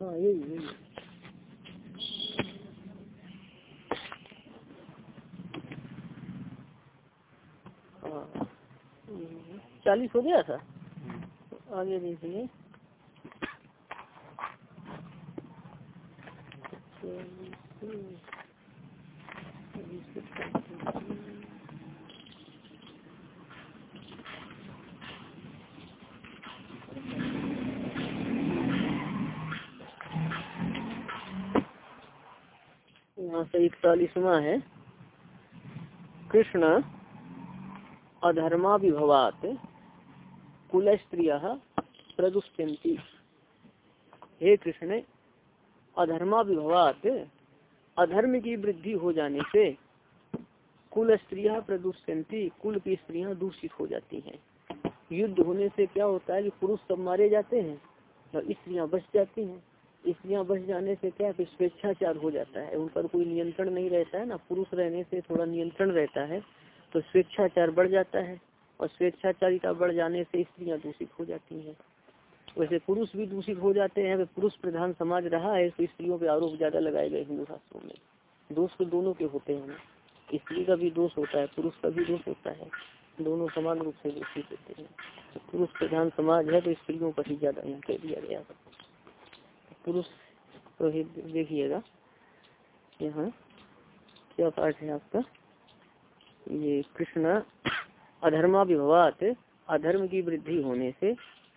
हाँ यही हाँ। चालीस हो गया था? आगे देखिए यहाँ से इकतालीसवा है। कृष्ण अधर्मा विभवात कुल स्त्रिय प्रदुष्यंती हे कृष्ण अधर्मा विभवात अधर्म की वृद्धि हो जाने से कुल स्त्रियाँ प्रदुष्यंती कुल की स्त्रियाँ दूषित हो जाती हैं। युद्ध होने से क्या होता है कि पुरुष सब मारे जाते हैं और स्त्रियाँ बच जाती हैं। स्त्रियाँ बच जाने से क्या स्वेच्छाचार हो जाता है। उन पर कोई नियंत्रण नहीं रहता है ना। पुरुष रहने से थोड़ा नियंत्रण रहता है तो स्वेच्छाचार बढ़ जाता है और स्वेच्छाचारिता बढ़ जाने से स्त्रियाँ दूषित हो जाती हैं। वैसे पुरुष भी दूषित हो जाते हैं पुरुष प्रधान समाज रहा है तो स्त्रियों पर आरोप ज़्यादा लगाए गए हिंदू शास्त्रों में। दोष तो दोनों के होते हैं स्त्री का भी दोष होता है, पुरुष का भी दोष होता है। दोनों समान रूप से दूषित होते हैं। पुरुष प्रधान समाज है तो स्त्रियों पर ही ज़्यादा कह दिया गया पुरुष तो देखिएगा। यहाँ क्या पाठ है आपका? ये कृष्ण अधर्मा विभवात अधर्म की वृद्धि होने से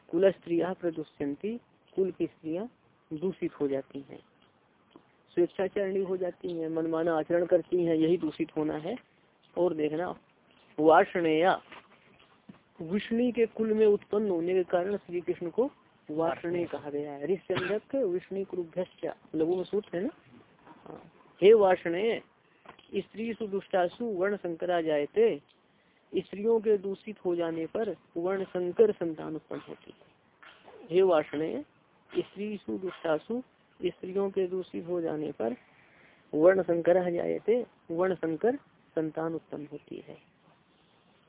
कुल स्त्रिया प्रदुष्यंती कुल की स्त्रियाँ दूषित हो जाती हैं। स्वेच्छाचरणी हो जाती हैं, मनमाना आचरण करती हैं, यही दूषित होना है। और देखना, वार्षणेया, विष्णु के कुल में उत्पन्न होने के कारण श्री कृष्ण को वार्षणे कहा गया है ऋषक विष्णु क्रुभ्य लघु में सूत्र है ना? हाँ। हे वार्षणे स्त्री सुदुष्टासु वर्ण संकरा जायते। स्त्रियों के दूषित हो जाने पर वर्ण संकर संतान उत्पन्न होती है हे वाषणे स्त्री सुदुष्टासु स्त्रियों के दूषित हो जाने पर वर्ण संकर जायते, वर्ण संकर संतान उत्पन्न होती है।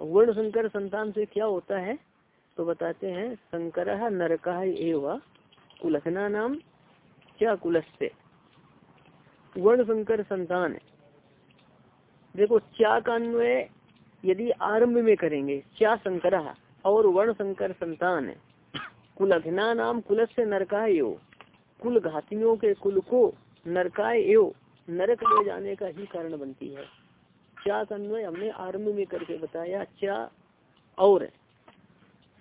वर्ण संकर संतान से क्या होता है? तो बताते हैं, शंकर नरक एवं कुलखना नाम क्या कुलस्य। वर्ण शंकर संतान देखो चा का अन्वय यदि आरंभ में करेंगे क्या शंकर और वर्ण शंकर संतान कुलघना नाम कुल से नरकाय एव। कुल घातियों के कुल को नरकाय एव। नरक ले जाने का ही कारण बनती है। क्या अन्वय हमने आरंभ में करके बताया क्या और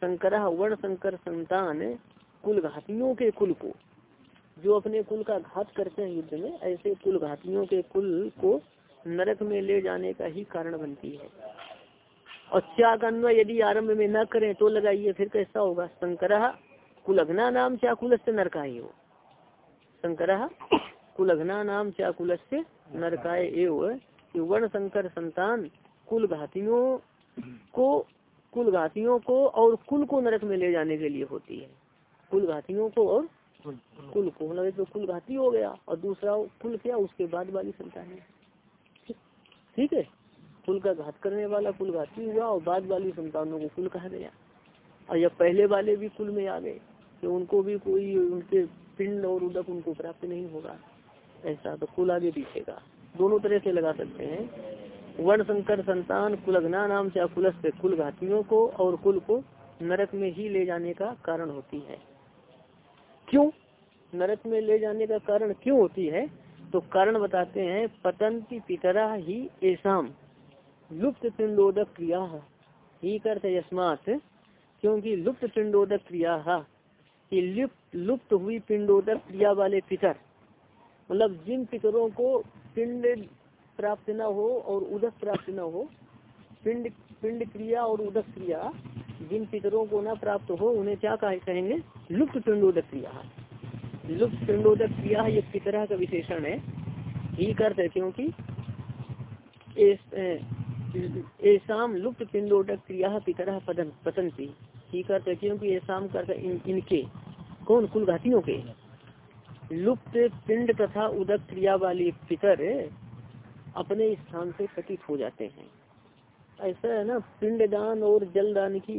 शंकर वर्ण संकर संतान कुल घातियों के कुल को, जो अपने कुल का घात करते हैं युद्ध में, ऐसे कुल घातियों के कुल को नरक में ले जाने का ही कारण बनती है। और क्या अन्वय यदि आरंभ में न करें तो लगाइए, फिर कैसा होगा? शंकर कुलघना नाम क्या कुल से नरकाय हो शंकर कुलघना नाम क्या कुल से नरकाय एव। वर्ण शंकर संतान कुल घातियों को कुल घातियों को और कुल को नरक में ले जाने के लिए होती है। कुल घातियों को और कुल को। मतलब एक तो कुल घाती हो गया और दूसरा कुल क्या उसके बाद वाली संतान है। ठीक है? कुल का घात करने वाला कुल घाती हुआ और बाद वाली संतानों को कुल कहा गया। और जब पहले वाले भी कुल में आ गए तो उनको भी कोई उनके पिंड और उदक उनको प्राप्त नहीं होगा। ऐसा तो कुल आगे दिखेगा दोनों तरह से लगा सकते हैं। वर्ण संकर संतान कुलघना नाम से कुल से कुल घातियों को और कुल को नरक में ही ले जाने का कारण होती है। क्यों? नरक में ले जाने का कारण क्यों होती है? तो कारण बताते हैं पतंती पितरा ही ऐसाम। लुप्त पिंडोदक क्रिया। ही करते यस्मात, क्योंकि लुप्त पिंडोदक क्रिया। कि लुप्त लुप्त हुई पिंडोदक क्रिया वाले पितर। मतलब जिन पितरों को पिंड प्राप्त न हो और उदक प्राप्त न हो पिंड पिंड क्रिया और उदक क्रिया जिन पितरों को न प्राप्त हो उन्हें क्या कहेंगे? लुप्त पिंडोदक क्रिया। लुप्त पिंडोदक क्रिया ये पितरा का विशेषण है। ही करते क्योंकि ऐसा लुप्त पिंडोदक क्रिया पितरा पतन पतंती ही करते क्योंकि ऐसा करते इन, इनके कौन? कुल घातियों के। लुप्त पिंड तथा उदक क्रिया वाली पितर अपने स्थान से पतित हो जाते हैं। ऐसा है ना पिंड दान और जल दान की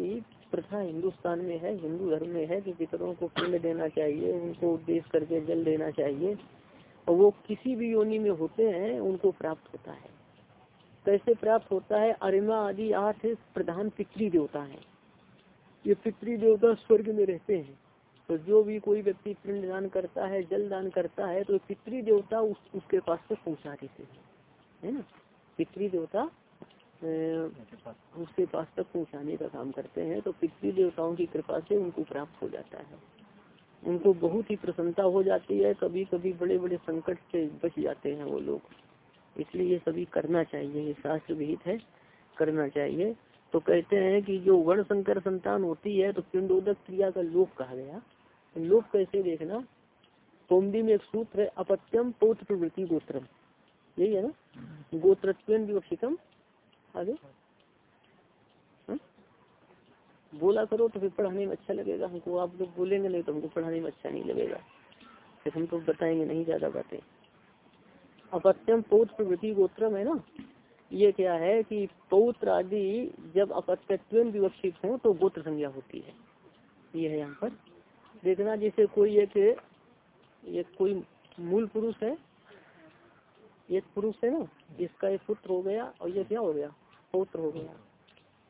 प्रथा हिंदुस्तान में है हिंदू धर्म में है कि पितरों को पिंड देना चाहिए उनको उपदेश करके जल देना चाहिए और वो किसी भी योनि में होते हैं उनको प्राप्त होता है। कैसे प्राप्त होता है अरिमा आदि आठ प्रधान पितृ देवता है। ये पितृ देवता स्वर्ग में रहते हैं। तो जो भी कोई व्यक्ति पिंड दान करता है जल दान करता है तो पितृ देवता उस, उसके पास से पहुँचा देते हैं। है ना? पितृ देवता उसके पास तक पहुँचाने का काम करते हैं तो पितृ देवताओं की कृपा से उनको प्राप्त हो जाता है। उनको बहुत ही प्रसन्नता हो जाती है कभी कभी बड़े बड़े संकट से बच जाते हैं वो लोग। इसलिए ये सभी करना चाहिए, ये शास्त्र विहित है, करना चाहिए। तो कहते हैं कि जो वर्ण संकर संतान होती है तो पिंडोदक क्रिया का लोप कहा गया। लोप कैसे देखना? कौमदी में एक सूत्र है, अपत्यम पौत्र प्रवृत्ति गोत्रम। यही है ना? गोत्रत्वेन विवक्षितम। आगे। हाँ? बोला करो तो फिर पढ़ाने में अच्छा लगेगा। हमको आप लोग बोलेंगे नहीं तो हमको पढ़ाने में अच्छा नहीं लगेगा। फिर हम तो बताएँगे नहीं ज़्यादा बातें। अपत्यम पौत्र प्रवृत्ति गोत्रम है ना? ये क्या है कि पौत्र आदि जब अपत्यत्व विवक्षित हो तो गोत्र संज्ञा होती है। ये है यहाँ पर। देखना जैसे कोई एक कोई मूल पुरुष है एक पुरुष है ना इसका एक पुत्र हो गया और ये क्या हो गया पौत्र हो गया।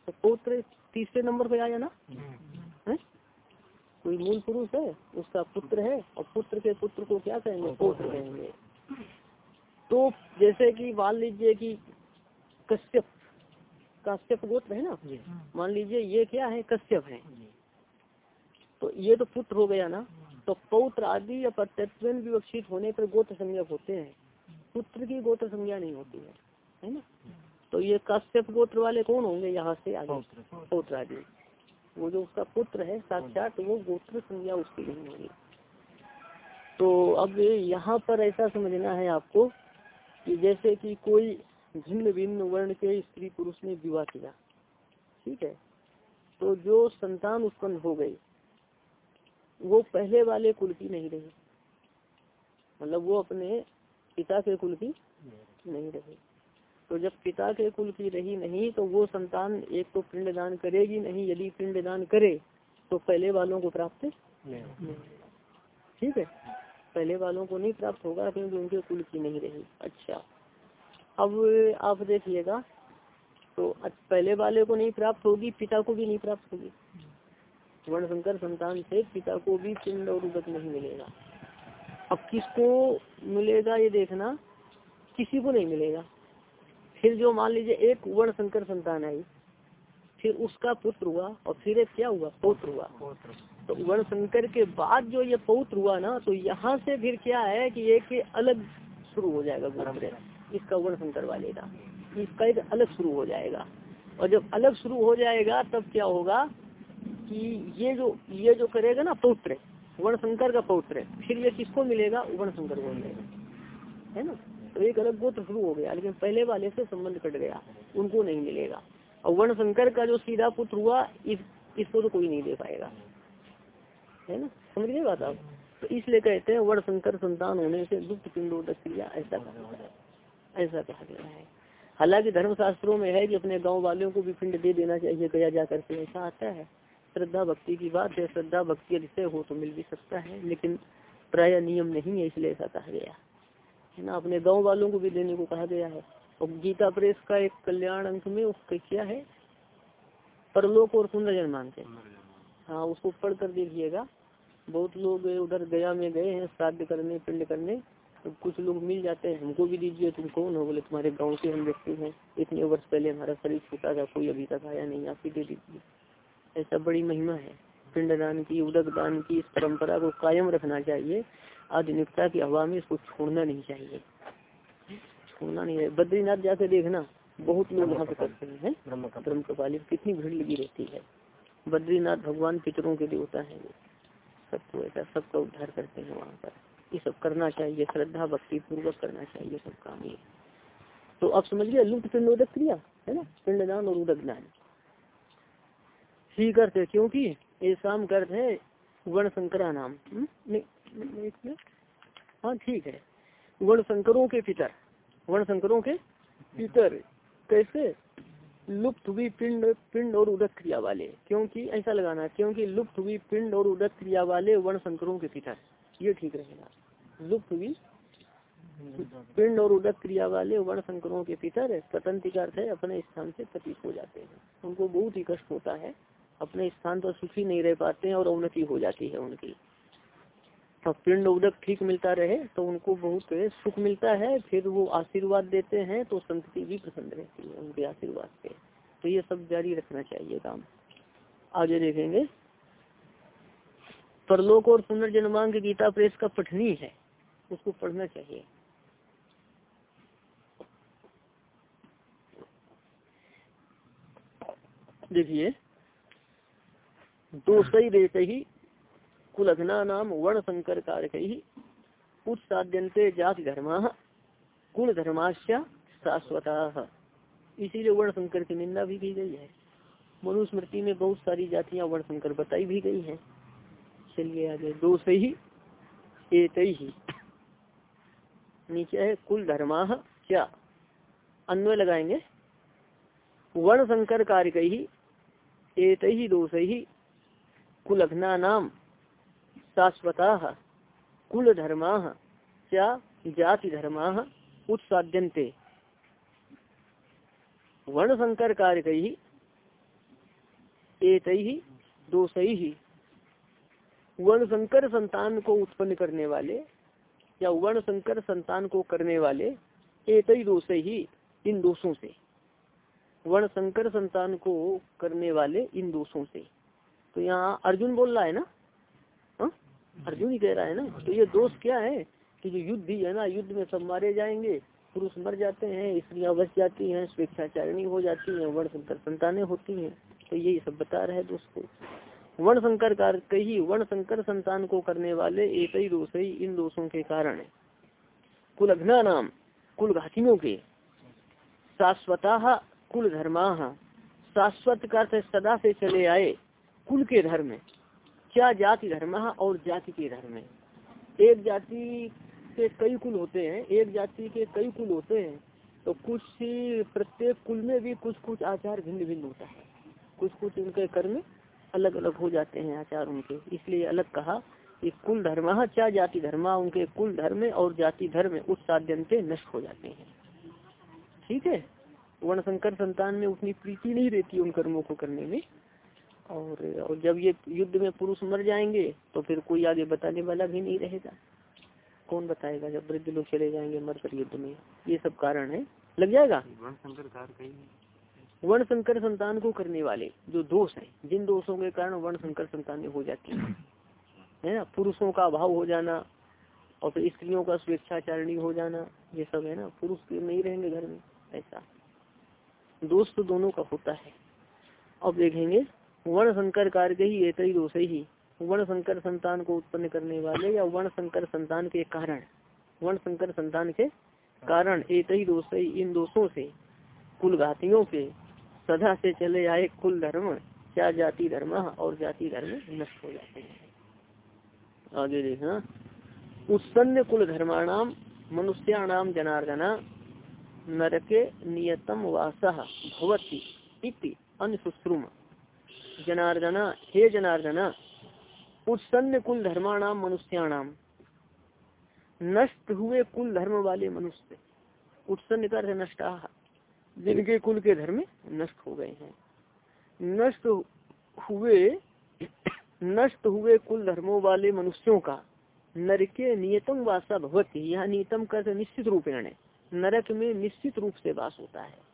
तो पौत्र तीसरे नंबर पे आया ना? है? कोई मूल पुरुष है उसका पुत्र है और पुत्र के पुत्र को क्या कहेंगे? पौत्र कहेंगे। तो जैसे कि मान लीजिए कि कश्यप कश्यप गोत्र है ना? मान लीजिए ये क्या है? कश्यप है। तो ये तो पुत्र हो गया ना? तो पौत्र आदि या प्रत्यत्व विवक्षित होने पर गोत्र संज्ञक होते हैं। पुत्र की गोत्र संज्ञा नहीं होती है है ना? तो ये कश्यप गोत्र वाले कौन होंगे यहाँ से आगे? पौत्र। आदि वो जो उसका पुत्र है साक्षात वो गोत्र संज्ञा उसकी नहीं होगी। तो अब यहाँ पर ऐसा समझना है आपको कि जैसे कि कोई भिन्न भिन्न वर्ण के स्त्री पुरुष ने विवाह किया ठीक है? तो जो संतान उत्पन्न हो गई वो पहले वाले कुल की नहीं रही। मतलब वो अपने पिता के कुल की नहीं रही। तो जब पिता के कुल की रही नहीं तो वो संतान एक तो पिंडदान करेगी नहीं यदि पिंडदान करे तो पहले वालों को प्राप्त नहीं। ठीक है? पहले वालों को नहीं प्राप्त होगा क्योंकि उनके कुल की नहीं रही। अच्छा। अब आप देखिएगा तो पहले वाले को नहीं प्राप्त होगी पिता को भी नहीं प्राप्त होगी। वर्ण शंकर संतान से पिता को भी पिंड और उदक नहीं मिलेगा। अब किसको मिलेगा ये देखना? किसी को नहीं मिलेगा। फिर जो मान लीजिए एक वर्ण शंकर संतान आई, फिर उसका पुत्र हुआ और फिर एक क्या हुआ? पौत्र हुआ। तो वर्ण शंकर के बाद जो ये पौत्र हुआ ना तो यहाँ से फिर क्या है कि एक अलग शुरू हो जाएगा गोत्र। इसका वर्ण शंकर वाले का। इसका एक अलग शुरू हो जाएगा। और जब अलग शुरू हो जाएगा, तब क्या होगा कि ये जो ये जो करेगा ना पौत्र वर्ण शंकर का पौत्र है। फिर ये किसको मिलेगा? वर्ण शंकर को मिलेगा। है ना? तो एक अलग गोत्र शुरू हो गया, लेकिन पहले वाले से संबंध कट गया। उनको नहीं मिलेगा। और वर्ण शंकर का जो सीधा पुत्र हुआ, इस, इसको तो कोई नहीं दे पाएगा। है ना? समझ गए बात आप? तो इसलिए कहते हैं वर्ण शंकर संतान होने से दुप्त पिंडोदक क्रिया ऐसा कहा ऐसा कहा गया है। हालाँकि धर्मशास्त्रों में है कि अपने गाँव वालों को भी पिंड दे देना चाहिए गया जा करके ऐसा आता है। श्रद्धा भक्ति की बात है, श्रद्धा भक्ति अधिशय हो तो मिल भी सकता है, लेकिन प्राय नियम नहीं है, इसलिए ऐसा कहा गया। है ना? अपने गाँव वालों को भी देने को कहा गया है। और गीता प्रेस का एक कल्याण अंक में उसका क्या है? परलोक और सुंदर मानते हाँ उसको पढ़ कर देखिएगा। बहुत लोग उधर गया में गए हैं श्राद्ध करने, पिंड करने। तो कुछ लोग मिल जाते हैं, हमको भी दीजिए, तुम कौन हो? बोले, तुम्हारे गाँव के हम व्यक्ति हैं। इतने वर्ष पहले हमारा शरीर छूटा था, कोई अभी तक आया नहीं, आप ही दे दीजिए। ऐसा बड़ी महिमा है। पिंडदान की उदक दान की इस परंपरा को कायम रखना चाहिए। आधुनिकता की हवा में इसको छोड़ना नहीं चाहिए। छोड़ना नहीं है। बद्रीनाथ जाके देखना बहुत लोग वहाँ पे करते हैं। ब्रह्म कपाली कितनी भीड़ लगी रहती है। बद्रीनाथ भगवान पितरों के देवता है सबको ऐसा सबका उद्धार करते हैं वहाँ पर। ये सब करना चाहिए श्रद्धा भक्ति पूर्वक करना चाहिए सब काम ये। तो आप समझ समझिए लुप्त पिंडोदक क्रिया है ना? पिंडदान और उदक दान ठीक अर्थ है क्योंकि शाम अर्थ है वर्ण संकरा नाम। हम्म? हाँ ठीक है। वर्ण शंकरों के पितर। वर्ण शंकरों के पितर। कैसे? लुप्त हुई पिंड पिंड और उदक क्रिया वाले। क्योंकि, ऐसा लगाना, क्योंकि लुप्त हुई पिंड और उदक क्रिया वाले वर्ण शंकरों के पितर। ये ठीक रहेगा। लुप्त हुई पिंड और उदक क्रिया वाले वर्ण संकरों के पितर। स्वतंत्र अर्थ है, अपने स्थान से प्रतीक हो जाते हैं। उनको बहुत ही कष्ट होता है। अपने स्थान पर सुखी नहीं रह पाते हैं और अवनति हो जाती है उनकी। अब पिंड उदक ठीक मिलता रहे तो उनको बहुत सुख मिलता है, फिर वो आशीर्वाद देते हैं तो संतति भी प्रसन्न रहती है उनके आशीर्वाद से। तो ये सब जारी रखना चाहिए काम। आगे देखेंगे। परलोक और पुनर्जन्मांग गीता प्रेस का पठनी है, उसको पढ़ना चाहिए। देखिए दो सही देश ही। कुलघना नाम वर्ण संकर कारक ही उत्साद्यंते जाति धर्म कुल धर्माश्य शाश्वता। इसीलिए वर्ण संकर की निंदा भी की गई है। मनुस्मृति में बहुत सारी जातियाँ वर्ण संकर बताई भी गई हैं। चलिए आगे दो से ही एक ही नीचे है कुल धर्मा क्या अन्वय लगाएँगे। वर्ण संकर कार्य ही एक ही दोष ही कुलघ्ना नाम शाश्वता कुल धर्मा क्या जाति धर्मा उत्साद्यंते वर्ण संकर कार्य ही दोष ही वर्ण संकर संतान को उत्पन्न करने वाले या वर्ण संकर संतान को करने वाले ही दोष ही इन दोषों से। वर्ण संकर संतान को करने वाले इन दोषों से। तो यहाँ अर्जुन बोल रहा है ना? हा? अर्जुन ही कह रहा है ना? तो ये दोष क्या है कि जो युद्ध ही है ना, युद्ध में सब मारे जाएँगे, पुरुष मर जाते हैं, स्त्रियाँ बच जाती हैं, स्वेच्छाचारिणी हो जाती हैं वर्ण संकर संतानें होती हैं। तो यही सब बता रहे दोस्त को। वर्ण संकर कार कही वर्ण संकर संतान को करने वाले एक ही दोष ही, इन दोषों के कारण कुल कुलघ्ना नाम कुल घातियों के। शाश्वता कुल धर्मा शाश्वत का सदा से चले आए। कुल के धर्म क्या जाति धर्म और जाति के धर्म एक जाति के कई कुल होते हैं, एक जाति के कई कुल होते हैं तो कुछ प्रत्येक कुल में भी कुछ कुछ आचार भिन्न भिन्न होता है। कुछ कुछ उनके कर्म अलग अलग हो जाते हैं आचार उनके। इसलिए अलग कहा कि कुल धर्म क्या जाति धर्म उनके कुल धर्म और जाति धर्म उत्साद्यंते नष्ट हो जाते हैं। ठीक है? वर्ण संकर संतान में उतनी प्रीति नहीं रहती उन कर्मों को करने में। और, और जब ये युद्ध में पुरुष मर जाएँगे तो फिर कोई आगे बताने वाला भी नहीं रहेगा। कौन बताएगा जब वृद्ध लोग चले जाएँगे मरकर युद्ध में? ये सब कारण है। लग जाएगा? वर्ण संकर संतान को करने वाले जो दोष है जिन दोषों के कारण वर्ण संकर संतान हो जाती है। है ना? पुरुषों का अभाव हो जाना और फिर स्त्रियों का स्वेच्छाचारणी हो जाना ये सब है ना? पुरुष नहीं रहेंगे घर में ऐसा। दोष तो दोनों का होता है। अब देखेंगे वर्ण संकर कार्य ही एक ही दोष ही। वर्ण संकर संतान को उत्पन्न करने वाले या वर्ण संकर संतान के कारण वर्ण संकर संतान के कारण एक ही दोष, इन दोषों से कुल घातियों के सदा से चले आए कुल धर्म, क्या जाति धर्म और जाति धर्म नष्ट हो जाते हैं। आगे देखना। उत्सन्न कुल धर्माणाम, मनुष्याणाम जनार्दना, नरके नियतम वास भवती इति अनुसुश्रुम। जनार्दना, हे जनार्दना उत्सन्न कुल धर्माणाम मनुष्याणाम नष्ट हुए कुल धर्म वाले मनुष्य। उत्सन्न कर नष्टा जिनके कुल के धर्म नष्ट हो गए हैं। नष्ट हुए नष्ट हुए कुल धर्मों वाले मनुष्यों का नरके नियतम वासा भगवती यहाँ नियतम कर निश्चित रूप नरक में निश्चित रूप से वास होता है।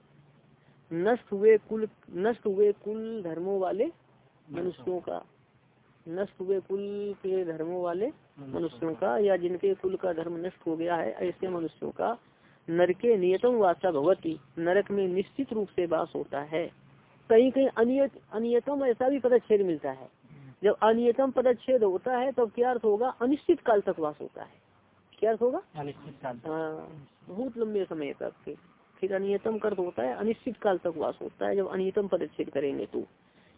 नष्ट हुए कुल नष्ट हुए कुल धर्मों वाले मनुष्यों का। नष्ट हुए कुल के धर्मों वाले मनुष्यों का। या जिनके कुल का धर्म नष्ट हो गया है ऐसे मनुष्यों का नरके नियतम वासा भगवती नरक में निश्चित रूप से वास होता है। कहीं कहीं अनियत अनियतम ऐसा भी पदच्छेद मिलता है। जब अनियतम पदच्छेद होता है तब क्या अर्थ होगा? अनिश्चित काल तक वास होता है। क्या अर्थ होगा? अनिश्चित काल हाँ बहुत लंबे समय तक। फिर अनियतम कर्त होता है, अनिश्चित काल तक वास होता है, जब अनियतम पदच्छेद करेंगे तो।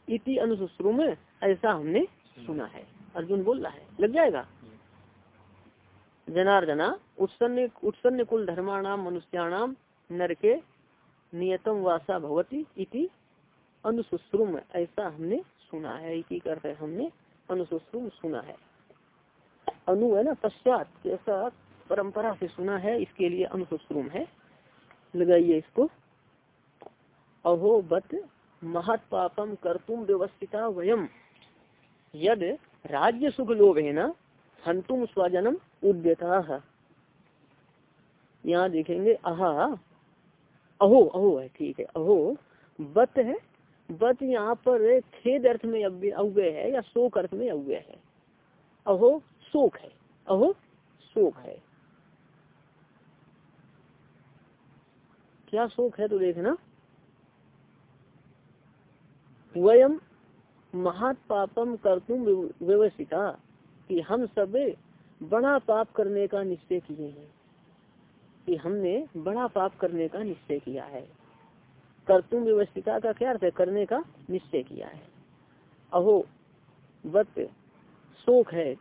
इति अनुसूत्रों में ऐसा हमने सुना है। अर्जुन बोल रहा है, लग जाएगा? जनार्दना, उत्सन्न उत्सन्न कुल धर्माणाम मनुष्याणाम नरके नियतम वासा भवती इति अनुसुश्रुम ऐसा हमने सुना है। इति करते हमने अनुसुश्रुम सुना है। अनु है ना, पश्चात ऐसा परंपरा से सुना है, इसके लिए अनुसुश्रुम है। लगाइए इसको। अहो, बत महत पापम कर तुम व्यवस्थिता वयम। यद राज्य सुख लोभ है न हंतुम स्वजनम उद्यता। यहाँ देखेंगे अहा अहो अहो, है, ठीक है। अहो, बत है, बत यहाँ पर खेद अर्थ में अव्यय है या शोक अर्थ में अव्यय है। अहो, शोक है। अहो, शोक है। क्या शोक है तो देखना। वयम महात पापम कर्तुम व्यवस्थिता कि हम सब बड़ा पाप करने का निश्चय किए हैं। कि हमने बड़ा पाप करने का निश्चय किया है। कर्तुम व्यवस्थिता का क्या अर्थ है? करने का निश्चय किया है। अहो वत शोक है।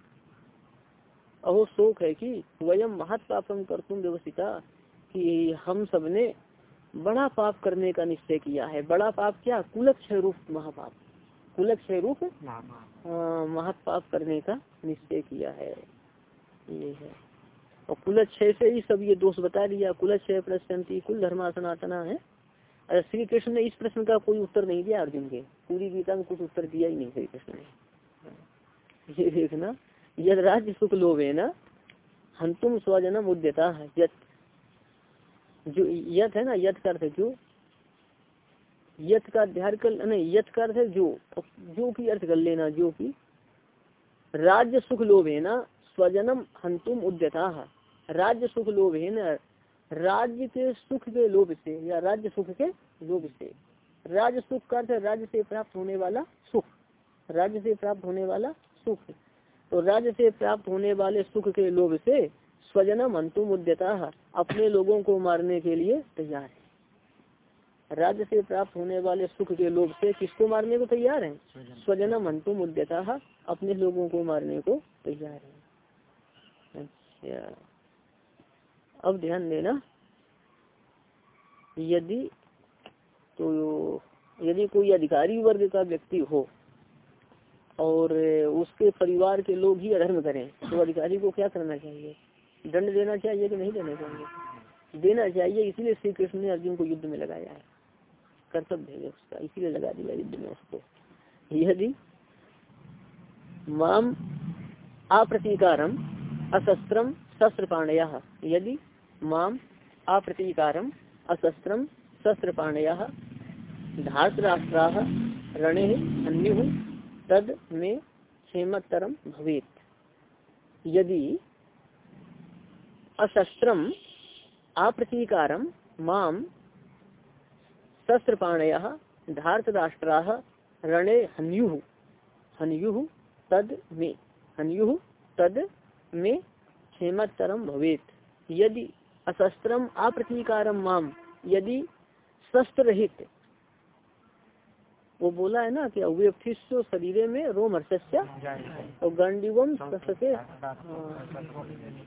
अहो, शोक है कि वयम महत पापम कर्तुम व्यवस्थिता कि हम सबने बड़ा पाप करने का निश्चय किया है। बड़ा पाप क्या? कुलक्षय रूप महापाप। कुलक्षय रूप महापाप। करने का निश्चय किया है। ये है। और कुलक्षय से ही सब ये दोष बता दिया। कुलक्षय प्रश्नती कुल धर्मा सनातना है। अरे श्री कृष्ण ने इस प्रश्न का कोई उत्तर नहीं दिया अर्जुन के। पूरी गीता में कुछ उत्तर दिया ही नहीं श्री कृष्ण ने। ये देखना यद राज्य सुख लोभ है ना हंतुम स्वजनम उद्यता है। जो यथ है ना, यथ का अर्थ जो? यथ का अध्याय कर नहीं, यथ का अर्थ जो। जो की अर्थ कर लेना, जो की राज्य सुख लोभ है ना, स्वजनम हंतुम उद्यता। राज्य सुख लोभ है ना, राज्य के सुख के लोभ से, या राज्य सुख के लोभ से। राज्य सुख का अर्थ राज्य से प्राप्त होने वाला सुख। राज्य से प्राप्त होने वाला सुख। तो राज्य से प्राप्त होने वाले सुख के लोभ से स्वजनम अंतुम उद्यता अपने लोगों को मारने के लिए तैयार है। राज्य से प्राप्त होने वाले सुख के लोभ से किसको मारने को तैयार है? स्वजनम। अंतुम उद्यता अपने लोगों को मारने को तैयार है। अच्छा। अब ध्यान देना यदि तो यदि कोई अधिकारी वर्ग का व्यक्ति हो और उसके परिवार के लोग ही अधर्म करें तो अधिकारी को क्या करना चाहिए? दंड देना चाहिए कि नहीं देना चाहिए? देना चाहिए, इसीलिए श्री कृष्ण ने अर्जुन को युद्ध में लगाया है। कर्तव्य है उसका, इसीलिए लगा दिया युद्ध में उसको। यदि माम अप्रतीकारम अशस्त्रम शस्त्र पाणय यदि माम अप्रतीकारम अशस्त्रम शस्त्र पाणय धार्तराष्ट्रा रणे अन्यु, तद में क्षेमतरम भवेत। यदि अशस्त्रम अप्रतीकारम माम शस्त्रपाणय धार्तराष्ट्रा रणे हन्यु। हन्यु तद में। हन्यु तद में क्षेमतरम भवेत। यदि अशस्त्रम अप्रतीकारम माम यदि शस्त्र रहित वो बोला है ना कि अव्यथिष्य शरीर में रोम हर्षस्या और गांडीवम सके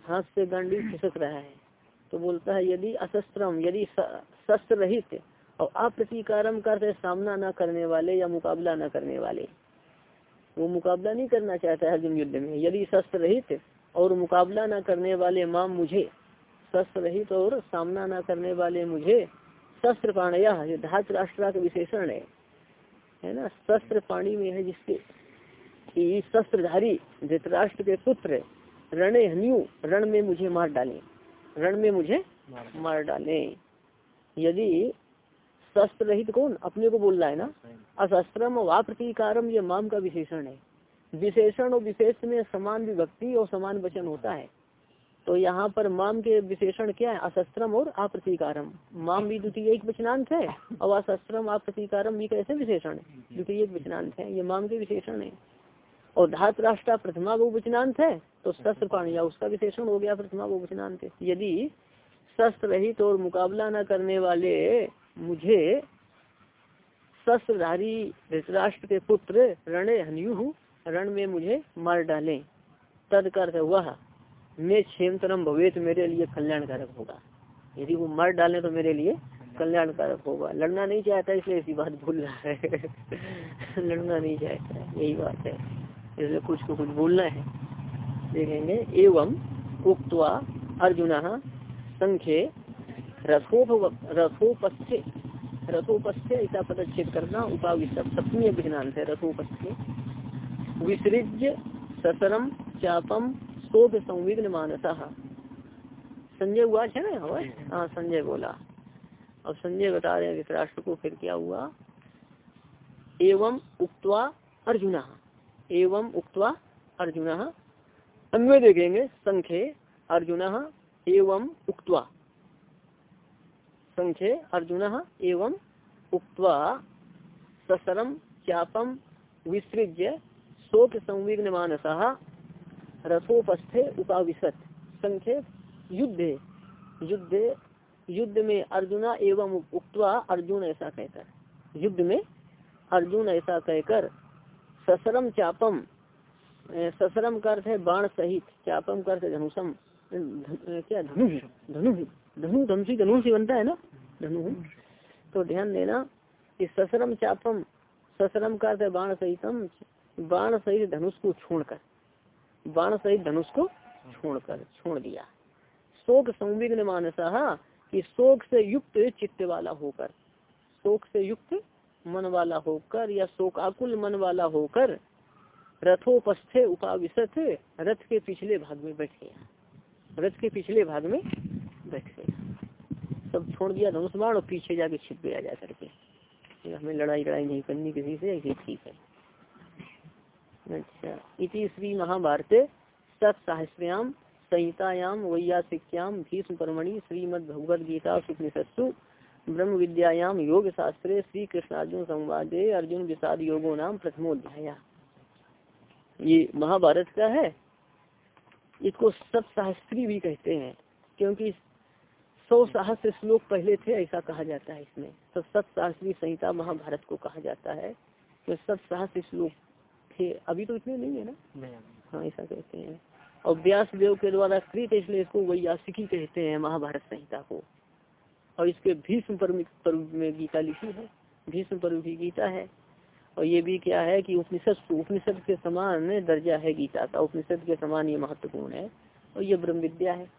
हाथ से गांडी खिसक रहा है। तो बोलता है यदि अशस्त्रम यदि शस्त्र रहित और अप्रतिकारम करते सामना न करने वाले या मुकाबला न करने वाले वो मुकाबला नहीं करना चाहता है अर्जुन युद्ध में। यदि शस्त्र रहित और मुकाबला न करने वाले माम मुझे शस्त्र रहित और सामना न करने वाले मुझे शस्त्र पाणया धात राष्ट्र का विशेषण है। है ना शस्त्र पाणी में है जिसके शस्त्रधारी धृतराष्ट्र के पुत्र रणे हन्यू रण में मुझे मार डाले रण में मुझे मार डाले। यदि शस्त्र रहित कौन? अपने को बोल रहा है ना? अशस्त्रम वाप्रतिकारम ये माम का विशेषण है। विशेषण और विशेष में समान विभक्ति और समान वचन होता है। तो यहाँ पर माम के विशेषण क्या है? अशस्त्रम और अप्रतिकारम। माम भी द्वितीय एक वचनांत है, और अशस्त्रम अप्रतिकारम भी कैसे विशेषण है? द्वितीय एक वचनांत है, ये माम के विशेषण है। और धात राष्ट्र प्रथमा वो वचनांत है तो शस्त्र पाणिया उसका विशेषण हो गया प्रथमा वो वचनांत यदि शस्त्र रहित और मुकाबला न करने वाले मुझे शस्त्रधारी धृतराष्ट्र के पुत्र रणे हन्यु रण में मुझे मार डाले। तद कर वह मैं क्षेम तरम तो मेरे लिए कल्याणकारक होगा। यदि वो मर डाले तो मेरे लिए कल्याणकारक होगा। लड़ना नहीं चाहता इसलिए ऐसी बात भूल रहा है। लड़ना नहीं चाहता। यही बात है। इसलिए कुछ को कुछ बोलना है। देखेंगे। एवं उक्तवा अर्जुन संख्य रथोप रथोपस्थे रथोपस्थे ऐसा पदच्छेद करना उपाविष्ट। सप्तमी अभिज्ञान है रथोपस्थे। विसृज्य ससरम चापम शोभ संविघ्न मानसा। संजय हुआ है ना हाँ संजय बोला। अब संजय बता रहे हैं राष्ट्र को फिर क्या हुआ? एवं उक्तवा अर्जुन एवं उक्तवा अर्जुन। अन्वय देखेंगे संख्य अर्जुन एवं उक्तवा। संख्य अर्जुन एवं उक्तवा। ससरम चापम विसृज्य शोक संविघ्न मानस। रथोपस्थे उपाविशत। संख्य युद्ध। युद्ध युद्ध में अर्जुना एवं उक्तवा अर्जुन ऐसा कहकर। युद्ध में अर्जुन ऐसा कहकर ससरम चापम ससरम अर्थ है बाण सहित चापम का अर्थ धनुषम क्या धनु धनु धनु, धनुषी धनु से बनता है ना? धनु। तो ध्यान देना कि ससरम चापम ससरम का अर्थ है बाण सहितम, बाण सहित धनुष को छोड़कर। बाण सहित धनुष को छोड़कर, छोड़ दिया। शोक संविघ्न मानसा कि शोक से युक्त चित्त वाला होकर, शोक से युक्त मन वाला होकर या शोकाकुल मन वाला होकर रथोपस्थे उपाविशत रथ के पिछले भाग में बैठ गया रथ के पिछले भाग में बैठ गया सब छोड़ दिया धनुष बाण और पीछे जाके छिप गया जा करके। हमें लड़ाई लड़ाई नहीं करनी, किसी से ठीक है। अच्छा इति श्री महाभारत सत्साहस्रयाम संहितायाम वैयासिक्याम भीष्म परमणि श्रीमद भगवद गीता सुपनिषत्सु ब्रह्म विद्यायाम योग शास्त्रे श्री कृष्णार्जुन संवादे अर्जुन विषाद योगो नाम प्रथमोध्याय ये महाभारत का है, इसको सप्तशास्त्री भी कहते हैं, क्योंकि सौ सहस्त्र श्लोक पहले थे, ऐसा कहा जाता है इसमें। तो सप्तशास्त्री संहिता महाभारत को कहा जाता है तो सप्तशास्त्र श्लोक थे अभी तो इतने नहीं है ना? हाँ ऐसा कहते हैं। और व्यास देव के द्वारा कृत इसलिए इसको वैयासिकी कहते हैं महाभारत संहिता को। और इसके भीष्म पर्व में गीता लिखी है। भीष्म पर्व की गीता है। और ये भी क्या है कि उपनिषद उपनिषद के समान दर्जा है गीता का। उपनिषद के समान ये महत्वपूर्ण है। और ये ब्रह्म विद्या है।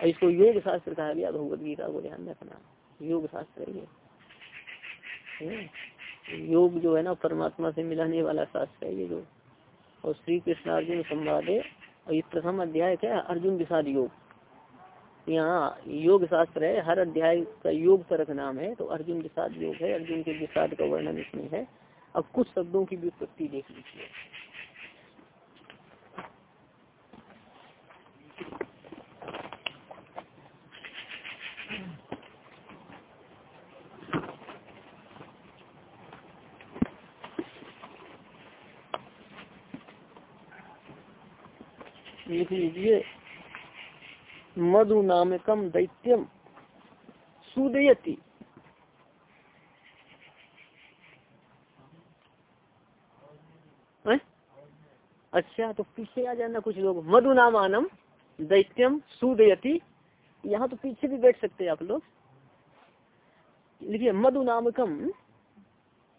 और इसको योग शास्त्र कहा गया भगवत गीता को ध्यान रखना। योग शास्त्र है ये। योग जो है ना, परमात्मा से मिलाने वाला शास्त्र है ये जो। और श्री कृष्ण अर्जुन संवाद है और ये प्रथम अध्याय क्या है? अर्जुन विषाद योग। यहाँ योग शास्त्र है, हर अध्याय का योग परक नाम है तो अर्जुन विषाद योग है, अर्जुन के विषाद का वर्णन इसमें है। अब कुछ शब्दों की व्युत्पत्ति देख लीजिए। लिख लीजिए मधु नामकम दैत्यम सुदयति। अच्छा तो पीछे आ जाना कुछ लोग। मधु नामानम दैत्यम सुदयति। यहाँ तो पीछे भी बैठ सकते हैं आप लोग। लिखिए मधु नामकम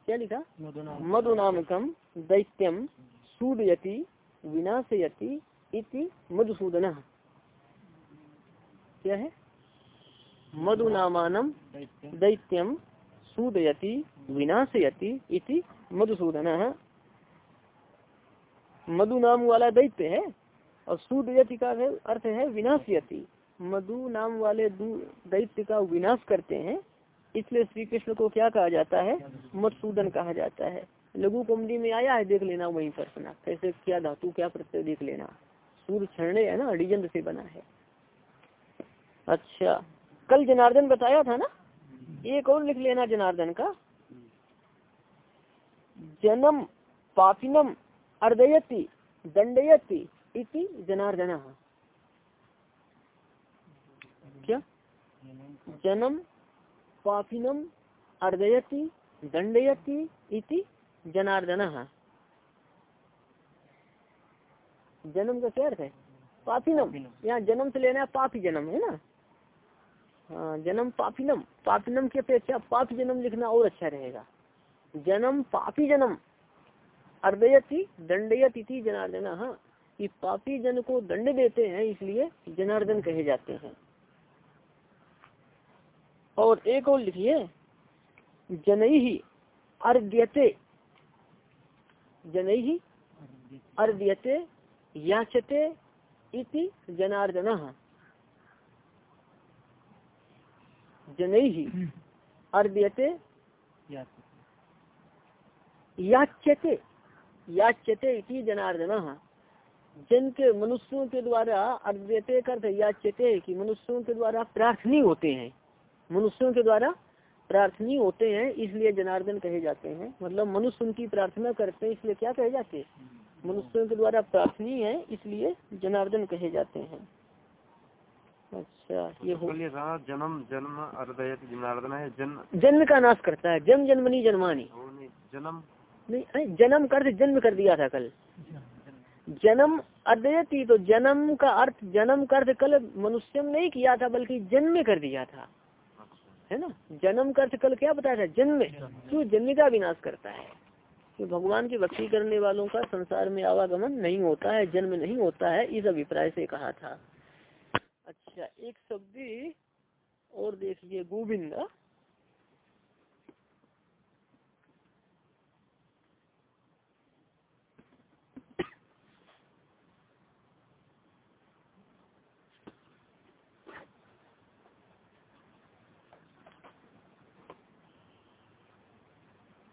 क्या लिखा? मधु नामकम दैत्यम सूदयति विनाशयति इति मधुसूदन। क्या है? मधु नामानम दैत्यम सूदयति, विनाशयति इति मधुसूदन। मधु नाम वाला दैत्य है, और सूदयति का अर्थ है विनाशयति। मधु नाम वाले दैत्य का विनाश करते हैं, इसलिए श्री कृष्ण को क्या कहा जाता है? मधुसूदन कहा जाता है। लघु कुंडी में आया है, देख लेना वही प्रश्न कैसे, क्या धातु, क्या प्रत्यय, देख लेना। सूर्य छड़ने है ना अडिजन से बना है। अच्छा कल जनार्दन बताया था ना? एक और लिख लेना जनार्दन का? जन्म पापिनम अर्दयति दंडयति इति जनार्दन। क्या? जन्म पापिनम अर्दयति दंडयति इति जनार्दन। जन्म का क्या अर्थ है। पापिनम। यहाँ जन्म से लेना है पापी जन्म है ना? हाँ जन्म पापिनम। पापिनम की अपेक्षा पाप जन्म लिखना और अच्छा रहेगा। जन्म पापी जन्म। अर्दयति दंडयति जनार्दन। हाँ कि पापी जन को दंड देते हैं इसलिए जनार्दन कहे जाते हैं। और एक और लिखिए जनई ही अर्द्यते जनई ही अर्द्यते याचते इति जनार्दन। जनई ही अर्द्यते याच्यते याच्यते इति जनार्दन। जन के मनुष्यों के द्वारा अर्द्यते करते याच्यते कि मनुष्यों के द्वारा प्रार्थनी होते हैं। मनुष्यों के द्वारा प्रार्थनी होते हैं, इसलिए जनार्दन कहे जाते हैं। मतलब मनुष्य उनकी प्रार्थना करते हैं, इसलिए क्या कहे जाते हैं? मनुष्यों के द्वारा प्रार्थनी है इसलिए जनार्दन कहे जाते हैं। अच्छा ये हो। जन्म जन्म अर्दयत जनार्दन है जन्म जन्म का नाश करता है जन्म जन्मनी जन्मानी। जन्म। नहीं जन्म कर जन्म कर दिया था कल। जन्म अर्दयती तो जन्म का अर्थ जन्म कर कल मनुष्यम नहीं किया था बल्कि जन्म कर दिया था। है ना? जन्म का अर्थ कल क्या बताया था? जन्म। क्यों? जन्म का विनाश करता है। कि भगवान की भक्ति करने वालों का संसार में आवागमन नहीं होता है, जन्म नहीं होता है, इस अभिप्राय से कहा था। अच्छा एक शब्द और देखिए गोविंद।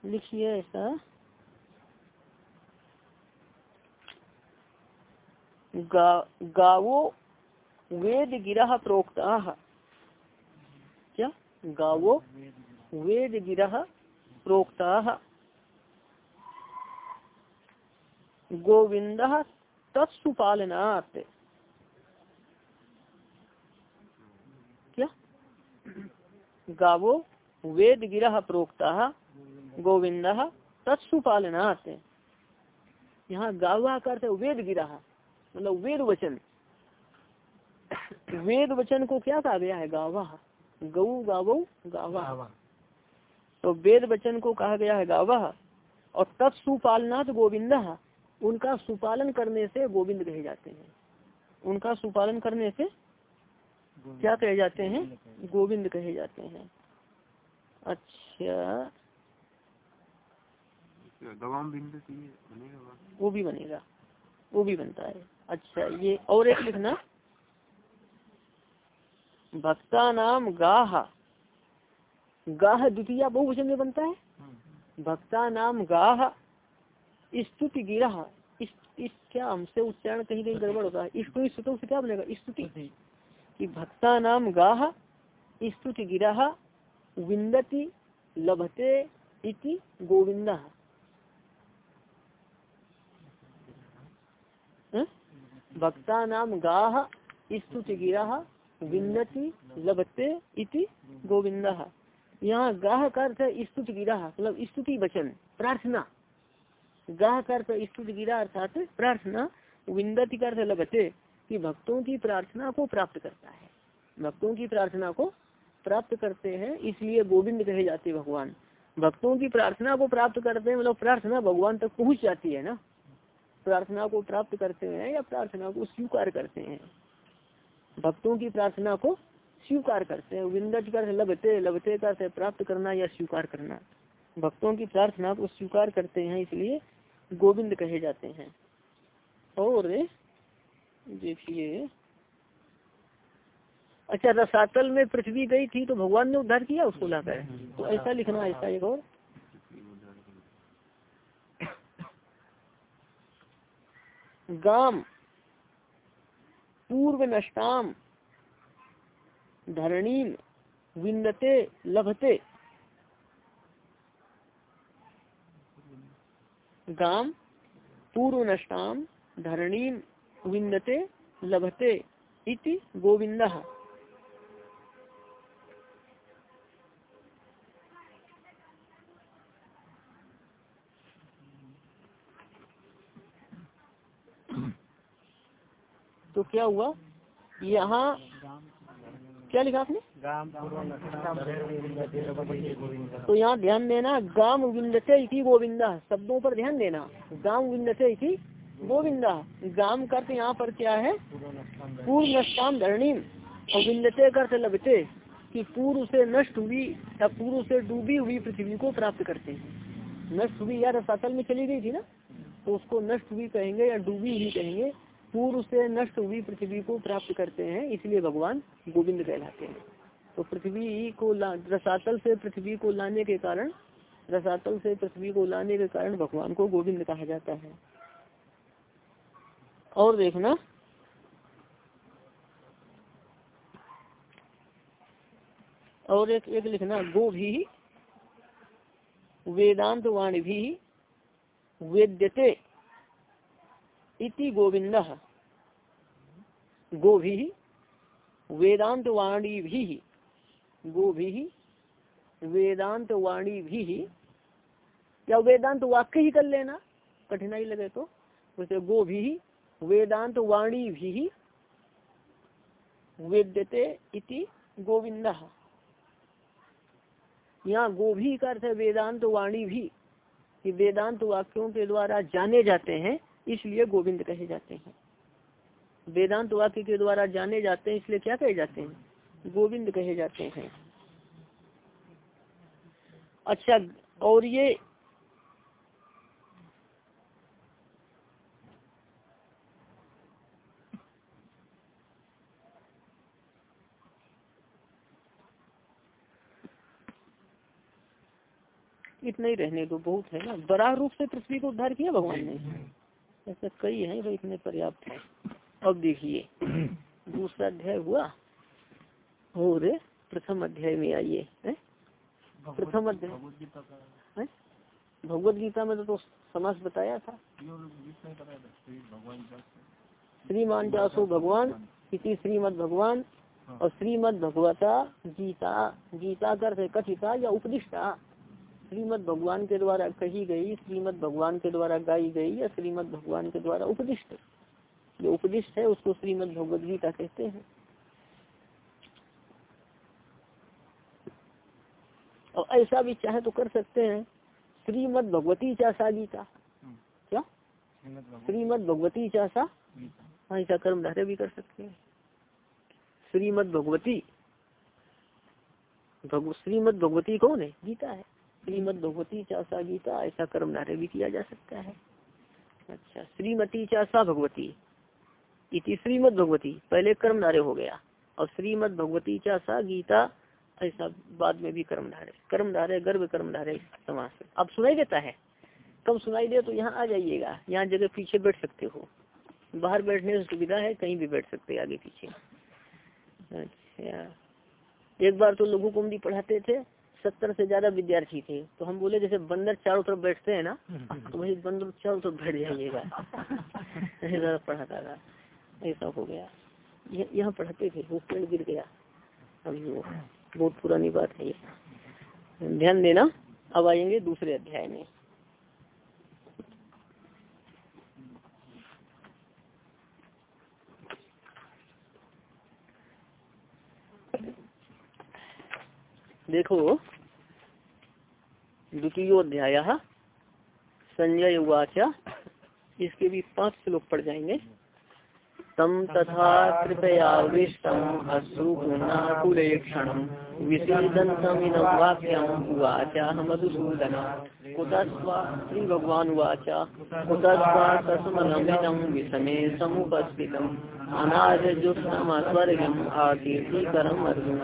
लिखिए ऐसा। गा, गावो वेद गिरा प्रोक्ता। क्या? गावो वेद गिरा प्रोक्ता। गोविंद तत्सुपालनात् क्या? गावो वेद गिरा प्रोक्ता गोविंद तत्सुपालनात् यहाँ गावा करते वेद गिरा मतलब वेद वचन। वेद वचन को क्या कहा गया है? गावा। गौ गावो गावा। तो वेद वचन को कहा गया है गावा। और तब तत्सुपालनाथ गोविंद उनका सुपालन करने से गोविंद कहे जाते हैं। उनका सुपालन करने से क्या कहे जाते हैं? गोविंद कहे जाते हैं। अच्छा। वो भी बनेगा। वो भी बनता है। अच्छा ये और एक लिखना। भक्ता नाम गाह। गाह द्वितीय बहुवचन में बनता है। भक्ता नाम गाह। स्तुति गिरा इस, इस क्या हमसे उच्चारण कहीं कहीं गड़बड़ होता है। स्तुति स्तुतों से क्या बनेगा? स्तुति। कि भक्ता नाम गाह स्तुति गिरा विंदती लभते इति गोविंदा। भक्ता नाम गाह स्तुति गिरा विन्नति लभते इति गोविंद यहाँ गाह अर्थ है स्तुति गिरा मतलब स्तुति वचन, प्रार्थना। गाह अर्थ स्तुति गिरा अर्थात प्रार्थना, विन्दति अर्थ लभते, कि भक्तों की प्रार्थना को प्राप्त करता है। भक्तों की प्रार्थना को प्राप्त करते हैं, इसलिए गोविंद कहे जाते भगवान। भक्तों की प्रार्थना को प्राप्त करते हैं मतलब प्रार्थना भगवान तक पहुँच जाती है ना। प्रार्थना को प्राप्त करते हैं या प्रार्थना को स्वीकार करते हैं? भक्तों की प्रार्थना को स्वीकार करते हैं। विंदट कर लभते लभते कर प्राप्त करना या स्वीकार करना। भक्तों की प्रार्थना को स्वीकार करते हैं, इसलिए गोविंद कहे जाते हैं। और देखिए अच्छा रसातल में पृथ्वी गई थी तो भगवान ने उद्धार किया उसको लाकर? तो ऐसा लिखना ऐसा एक और। गाम पूर्व नष्टाम धरणी विन्दते लभते। गाम पूर्व नष्टाम धरणी विन्दते लभते इति गोविंद। तो क्या हुआ? यहाँ क्या लिखा आपने? तो यहाँ ध्यान देना, गाम इति गोविंदा, शब्दों पर ध्यान देना। गाम इति गोविंदा। गाम करते यहाँ पर क्या है? पूर्व नष्टाम धरणीम और विंदते करते लगते कि पूर्व से नष्ट हुई या पूर्व से डूबी हुई पृथ्वी को प्राप्त करते नष्ट हुई या रसातल में चली गई थी ना? तो उसको नष्ट हुई कहेंगे या डूबी हुई कहेंगे। पूर्व से नष्ट हुई पृथ्वी को प्राप्त करते हैं, इसलिए भगवान गोविंद कहलाते हैं। तो पृथ्वी को रसातल से पृथ्वी को लाने के कारण, रसातल से पृथ्वी को लाने के कारण भगवान को गोविंद कहा जाता है। और देखना, और एक एक लिखना गो भी वेदांत वाणी भी वेद्यते। इति गोविंद गोभी वेदांत वाणी भी गोभी वेदांत वाणी भी या वेदांत वाक्य ही कर लेना, कठिनाई लगे तो। वैसे गो भी वेदांत वाणी भी वेद्यते इति गोविंद यहाँ गोभी का अर्थ है वेदांत वाणी भी कि वेदांत वाक्यों के द्वारा जाने जाते हैं। इसलिए गोविंद कहे जाते हैं। वेदांत वाक्य के द्वारा जाने जाते हैं, इसलिए क्या कहे जाते हैं? गोविंद कहे जाते हैं। अच्छा और ये इतना ही रहने दो, बहुत है ना? बड़ा रूप से पृथ्वी को उद्धार किया, भगवान ने। ऐसा कई है तो इतने पर्याप्त है। अब देखिए दूसरा अध्याय हुआ और प्रथम अध्याय में आइए प्रथम अध्याय भगवत गीता में तो, तो समास बताया था। श्रीमान जासो भगवान किसी श्रीमद भगवान और श्रीमद भगवता गीता। गीता कर कथिता या उपदिष्टा श्रीमद भगवान के द्वारा कही गई श्रीमद भगवान के द्वारा गाई गई या श्रीमद भगवान के द्वारा उपदिष्ट? जो उपदिष्ट है उसको श्रीमद भगवद गीता कहते हैं। और ऐसा भी चाहे तो कर सकते हैं। श्रीमद भगवती चाषा गीता क्या? श्रीमद भगवती चाषा हाँ ऐसा कर्म धारे भी कर सकते हैं। श्रीमद भगवती श्रीमद भगवती कौन है? गीता है। श्रीमद भगवती चाषा गीता, ऐसा कर्म नारे भी किया जा सकता है। अच्छा श्रीमती चाषा भगवती, इति श्रीमद भगवती पहले कर्म नारे हो गया और श्रीमद भगवती चाषा गीता, ऐसा बाद में भी कर्म धारे कर्म धारे गर्भ कर्म धारे समास। अब सुनाई देता है। कब सुनाई दे तो यहाँ आ जाइएगा, यहाँ जगह पीछे बैठ सकते हो। बाहर बैठने से सुविधा है, कहीं भी बैठ सकते आगे पीछे। अच्छा। एक बार तो लघु कुंडी पढ़ाते थे सत्तर से ज़्यादा विद्यार्थी थे। तो हम बोले, जैसे बंदर चारों तरफ़ बैठते हैं ना तो वही बंदर चारों तरफ़ बैठ जाइएगा पढ़ाता था। ऐसा हो गया। यहाँ पढ़ाते थे, वो पेड़ गिर गया। अभी वो, बहुत पुरानी बात है ये। ध्यान देना, अब आएँगे दूसरे अध्याय में। देखो द्वितीयोध्याय संजय उवाच। इसके भी पाँच श्लोक पड़ जाएँगे। तम तथा कृपयाविष्टम अश्रुकुलेक्षण विषीदंतमिन वाक्यम उवाचा मधुसूदन। कुतस्वा श्री भगवान उवाच। कुतस्वा तस्मनमिदम विषमे समुपस्थितम अनाजजुष्णम स्वर्गम आकीर्तिकरम अर्जुन।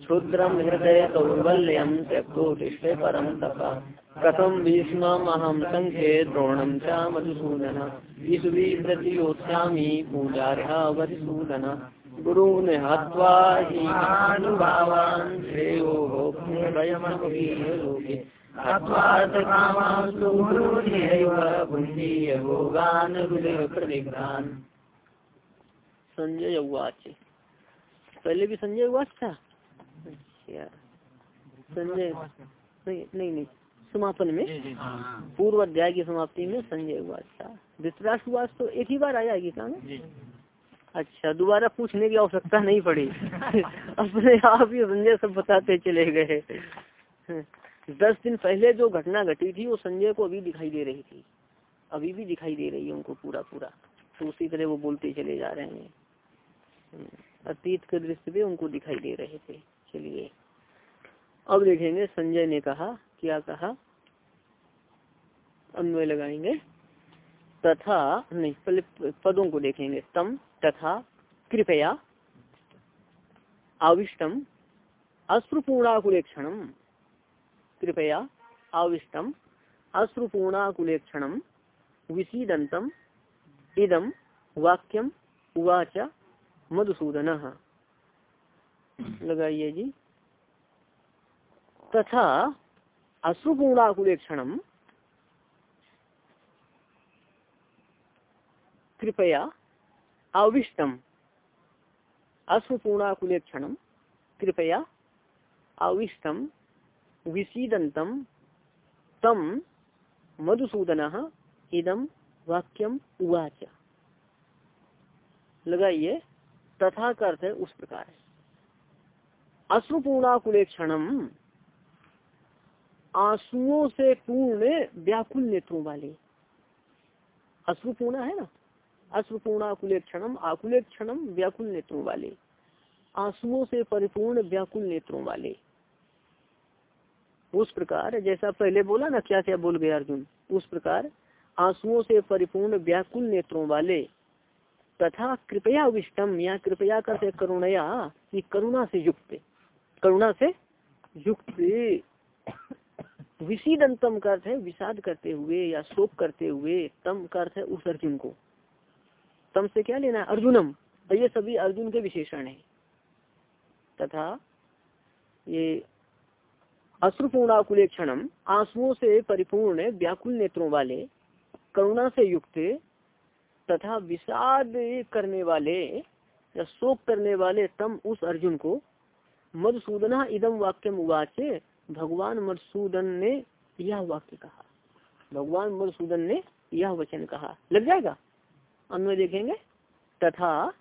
क्षुद्रम हृदय कौर्वल्यम त्यक्तोतिष्ठे परम तपा कथम भीष्महम संख्ये द्रोणम च मधुसूदन विश्वीव्रतियोत्स्यामी पूजार्हवधिसूदन गुरून् हत्वा हीनुभावान् श्रेयो लोके प्रतिग्रहान् संजय उवाच पहले भी संजय उवाच था? अच्छा। संजय नहीं नहीं नहीं। समापन में? पूर्व अध्याय की समाप्ति में संजय उवाच था। धृतराष्ट्र उवाच तो एक ही बार आया गीता में? अच्छा दोबारा पूछने की आवश्यकता नहीं पड़ी। अपने आप ही संजय सब बताते चले गए। दस दिन पहले जो घटना घटी थी वो संजय को अभी दिखाई दे रही थी। अभी भी दिखाई दे रही है उनको पूरा पूरा तो उसी तरह वो बोलते चले जा रहे हैं। अतीत के दृष्टि भी उनको दिखाई दे रहे थे चलिए अब देखेंगे, संजय ने कहा, क्या कहा? अन्वय लगाएँगे। तथा, नहीं, पहले पदों को देखेंगे। तम तथा, कृपया, आविष्टम अश्रुपूर्णाकुलेक्षण कृपया, आविष्टम अश्रुपूर्णाकुलेक्षण विशीदंतम इदम, वाक्यम, उवाच मधुसूदन। लगाइए जी। तथा अश्रुपूर्णाकुलेक्षण कृपया आविष्टम अश्रुपूर्णाकुलेक्षण कृपया आविष्टम विशीदंतम तम मधुसूदन इदम वाक्यम उवाच। लगाइए। तथा का अर्थ है। उस प्रकार अश्रुपूर्णाकुलेक्षण आंसुओं से पूर्ण व्याकुल नेत्रों वाले। अश्रुपूर्णा है ना? अश्रुपूर्णाकुलेक्षणम आकुलेक्षणम व्याकुल नेत्रों वाले। आंसुओं से परिपूर्ण व्याकुल नेत्रों वाले। उस प्रकार, जैसा पहले बोला ना क्या क्या बोल गया अर्जुन? उस प्रकार, आंसुओं से परिपूर्ण व्याकुल नेत्रों वाले। तथा कृपया विष्टम या कृपया करते करुणया करुणा से युक्त। करुणा से युक्त। विषीदंतम का विषाद करते हुए, या शोक करते हुए, तम का अर्थ है उस अर्जुन को। तम से क्या लेना है? अर्जुनम। ये सभी अर्जुन के विशेषण है। तथा ये अश्रुपूर्णाकुलेक्षणम आंसुओं से परिपूर्ण, व्याकुल नेत्रों वाले, करुणा से युक्त तथा विषाद करने वाले या शोक करने वाले तम उस अर्जुन को, मधुसूदना इदम वाक्य उवाचे, भगवान मधुसूदन ने यह वाक्य कहा। भगवान मधुसूदन ने यह वचन कहा। लग जाएगा? अन्य देखेंगे? तथा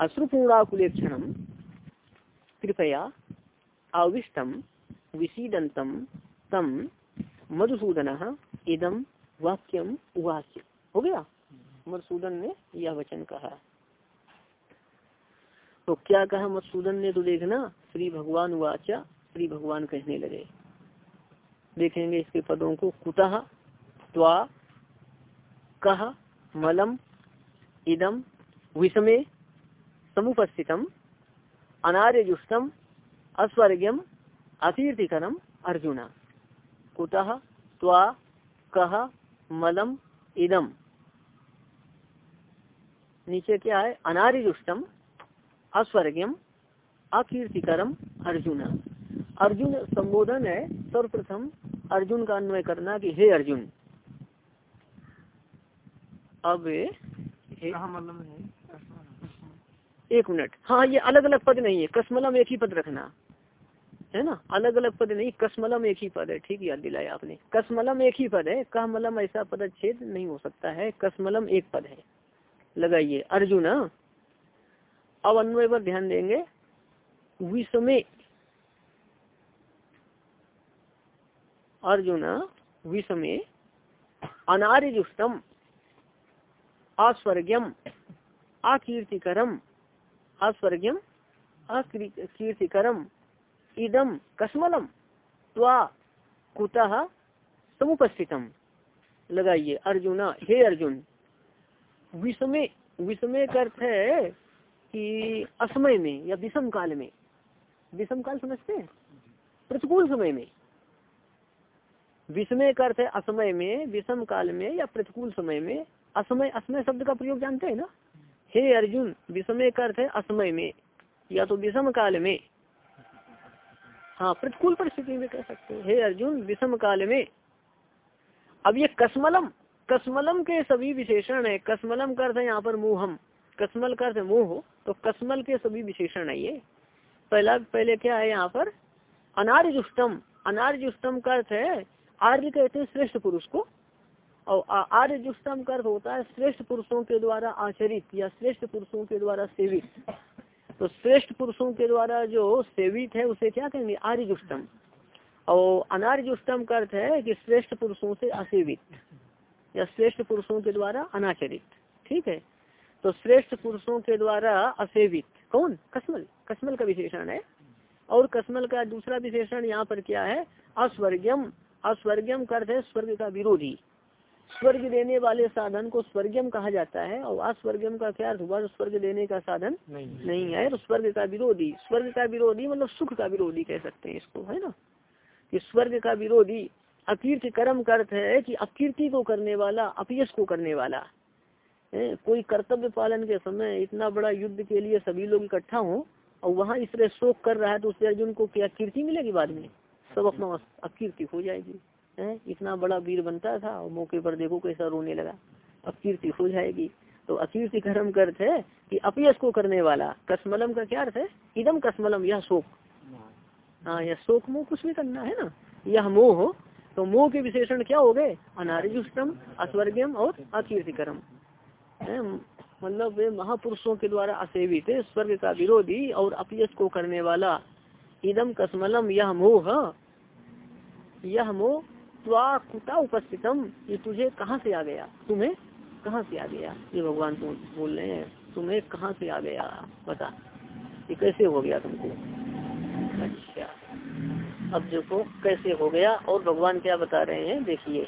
अश्रुपूर्णाकुलेक्षण कृपया आविष्टम विशीदंतम तम मधुसूदन इदम वाक्यम उवाच। हो गया? मधुसूदन ने यह वचन कहा। तो क्या कहा मधुसूदन ने? तो देखना, श्री भगवान वाचा, श्री भगवान कहने लगे। देखेंगे इसके पदों को। कुतः, त्वा कह मलम, इदम, विषमे, समुपस्थितम, अनार्यजुष्टम, अस्वर्गम, अकीर्तिकरम, अर्जुना। कुतः, त्वा कह मलम, इदम। नीचे क्या है? अनारिजुष्टम अस्वर्गम अकीर्तिकरम अर्जुन। अर्जुन संबोधन है सर्वप्रथम अर्जुन का अन्वय करना कि हे अर्जुन। अब एक मिनट। हाँ ये अलग अलग पद नहीं है कसमलम एक ही पद रखना। है ना? अलग अलग पद नहीं कसमलम एक ही पद है। ठीक याद दिलाया आपने। कसमलम एक ही पद है कहमलम ऐसा पद छेद नहीं हो सकता है कसमलम एक पद है। लगाइए। अर्जुन अब अन्वय पर ध्यान देंगे। विषमे अर्जुन विषमे अनार्युष्टम अस्वर्ग्यम अकीर्तिकरम अस्वर्ग्यम अकीर्तिकरम इदम कसमलम, त्वा कुतः समुपस्थितम। लगाइए। अर्जुना हे अर्जुन विषमे विषमे का अर्थ है कि असमय में या विषम काल में। विषम काल समझते हैं? प्रतिकूल समय में। विषमय का अर्थ है असमय में, विषम काल में या प्रतिकूल समय में। असमय असमय शब्द का प्रयोग जानते हैं ना? हे अर्जुन विषमय का अर्थ है असमय में या तो विषम काल में। हाँ प्रतिकूल परिस्थिति में कह सकते हैं। हे अर्जुन, विषम काल में। अब ये कसमलम कसमलम के सभी विशेषण है। कसमलम का अर्थ है यहाँ पर मुहम। कसमल का अर्थ मुँह। तो कसमल के सभी विशेषण है ये। पहला, पहले क्या है यहाँ पर? अनार्जुष्टम अनार्जुष्टम का अर्थ है, आर्य कहते हैं श्रेष्ठ पुरुष को। और आर्य जुष्टम का अर्थ होता है श्रेष्ठ पुरुषों के द्वारा आचरित या श्रेष्ठ पुरुषों के द्वारा सेवित। तो श्रेष्ठ पुरुषों के द्वारा जो सेवित है, उसे क्या कहेंगे? आर्य जुष्टम और अनार्य जुष्टम का अर्थ है कि श्रेष्ठ पुरुषों से असेवित। या श्रेष्ठ पुरुषों के द्वारा अनाचरित ठीक है? तो श्रेष्ठ पुरुषों के द्वारा असेवित कौन? कसमल। कसमल का विशेषण है। और कसमल का दूसरा विशेषण यहाँ पर क्या है? अस्वर्गम। अस्वर्गम का अर्थ है स्वर्ग का विरोधी। स्वर्ग देने वाले साधन को स्वर्गम कहा जाता है। और अस्वर्गम का क्या अर्थ हुआ? स्वर्ग देने का साधन नहीं है। तो स्वर्ग का विरोधी। स्वर्ग का विरोधी मतलब सुख का विरोधी कह सकते हैं इसको है ना? कि स्वर्ग का विरोधी अकीर्ति कर्म का अर्थ है कि अकीर्ति को करने वाला अपयश को करने वाला। है कोई कर्तव्य पालन के समय इतना बड़ा युद्ध के लिए सभी लोग इकट्ठा हो और वहाँ इस तरह शोक कर रहा है तो उससे अर्जुन को क्या कीर्ति मिलेगी बाद में? सब अपना अकीर्ति हो जाएगी। है इतना बड़ा वीर बनता था और मौके पर देखो कैसा रोने लगा। अकीर्ति हो जाएगी। तो अकीर्ति कर्म का अर्थ है कि अपयश को करने वाला। कसमलम का क्या अर्थ है? इदम कसमलम यह शोक। हाँ। यह शोक मोह कुछ भी करना है ना। यह मोह हो तो मोह के विशेषण क्या हो गए? अनार्युष्टम अस्वर्गम और अकीर्तिकरम। मतलब वे महापुरुषों के द्वारा असेवित स्वर्ग का विरोधी और अपयश को करने वाला। इदम कसमलम यह मोह यह मोह कुता उपस्थितम। ये तुझे कहाँ से आ गया? तुम्हें कहाँ से आ गया? ये भगवान बोल रहे हैं, तुम्हें कहाँ से आ गया? बता। ये कैसे हो गया तुमको? अच्छा। अब देखो कैसे हो गया और भगवान क्या बता रहे हैं, देखिए।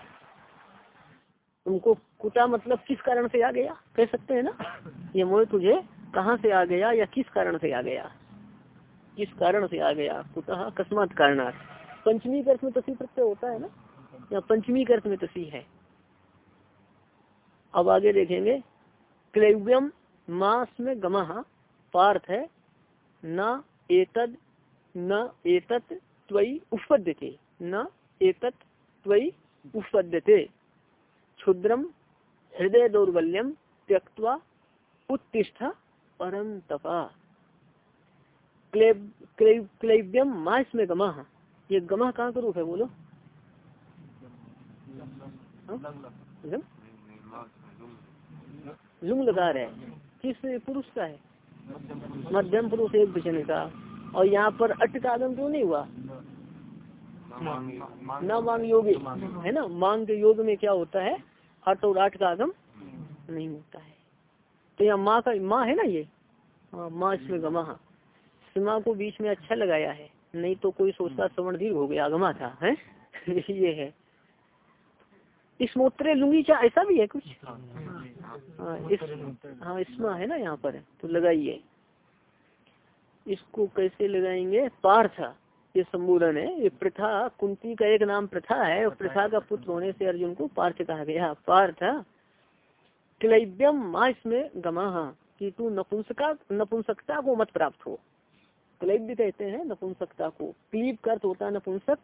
तुमको कुटा मतलब किस कारण से आ गया? कह सकते हैं ना? ये मोह तुझे कहाँ से आ गया या किस कारण से आ गया? किस कारण से आ गया? कुतः? अकस्मात कारणार्थ पंचमी कर्थ में तसी प्रत्यय होता है ना? या पंचमी कर्थ में तसी है। अब आगे देखेंगे। क्लैव्यम मास में गमह पार्थ है। न एतद, न एतत त्वयि उपपद्यते। न एतत त्वयि उपपद्यते। क्षुद्रम हृदय दौर्बल्यम त्यक्वा उत्तिष्ठ परम तपा क्लैव्यम मास में गमह ये गमह कहाँ का रूप है बोलो? लुंग लगा रहे किस पुरुष का है? मध्यम पुरुष एक वचन का और यहाँ पर अट का आगम क्यों नहीं हुआ? न मांग योगी। है ना? मांग के योग में क्या होता है? अट और आठ का आगम नहीं होता है। तो यहाँ माँ का, माँ है ना ये? हाँ माँ इसमें गमा सीमा को बीच में अच्छा लगाया है। नहीं तो कोई सोचता श्रवण दीर्घ हो गया गमा था, है? ये है। इस मोत्रे लुंगी क्या? ऐसा भी है कुछ? हाँ इस हाँ इसमें है ना यहाँ पर। तो लगाइए। इसको कैसे लगाएँगे? पार्थ ये संबोधन है। ये प्रथा कुंती का एक नाम प्रथा है। और प्रथा का पुत्र होने से अर्जुन को पार्थ कहा गया। पार्थ क्लैब्यम माँ इसमें गमा कि तू नपुंसका नपुंसकता को मत प्राप्त हो। क्लैब्य कहते हैं नपुंसकता को। क्लीब का अर्थ होता है नपुंसक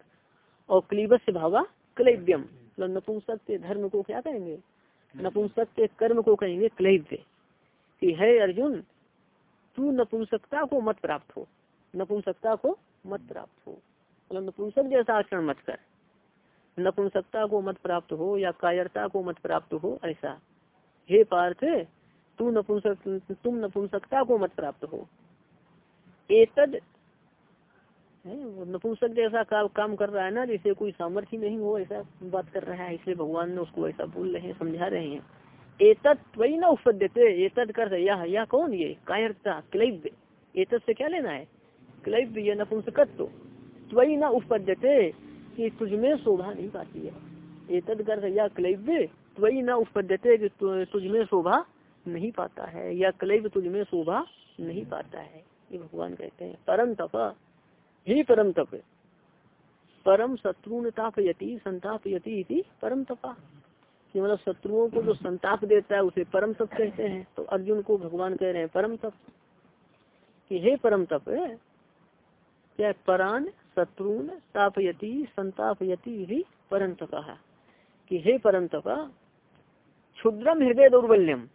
और क्लीबस से भावा क्लैब्यम। मतलब नपुंसक के धर्म को क्या कहेंगे? नपुंसक के कर्म को कहेंगे क्लैब्य। कि है अर्जुन तू नपुंसकता को मत प्राप्त हो। नपुंसकता को मत प्राप्त हो। मतलब नपुंसक जैसा आचरण मत कर। नपुंसकता को मत प्राप्त हो या कायरता को मत प्राप्त हो, ऐसा। हे पार्थ, तू नपुंसक, तुम नपुंसकता को मत प्राप्त हो। एतद नपुंसक जैसा काम काम कर रहा है ना, जैसे कोई सामर्थ्य नहीं हो, ऐसा बात कर रहा है, इसलिए भगवान ने उसको ऐसा बोल रहे हैं, समझा रहे हैं। वही ना उपद्यते, एतद कर यह यह कौन ये? कायरता क्लैब्य एतद से क्या लेना है? क्लैब्य या नपुंसकत्व त्वयी न उपद्यते, कि तुझमें शोभा नहीं पाती है। एतद कर या क्लैब्य त्वयी न उपद्यते, कि तुझमें शोभा नहीं पाता है। या क्लैब्य तुझमें शोभा नहीं पाता है। ये भगवान कहते हैं, परम तप। ही परम तप, परम शत्रु तापयति, संतापयति परम तपा। कि मतलब शत्रुओं को जो संताप देता है, उसे परम तप कहते हैं। तो अर्जुन को भगवान कह रहे हैं, परम तप। कि हे परम तप है क्या परान शत्रुन तापयति संतापयति भी परम तपा? कि हे परम तपा, क्षुद्रम हृदय दौर्बल्यम।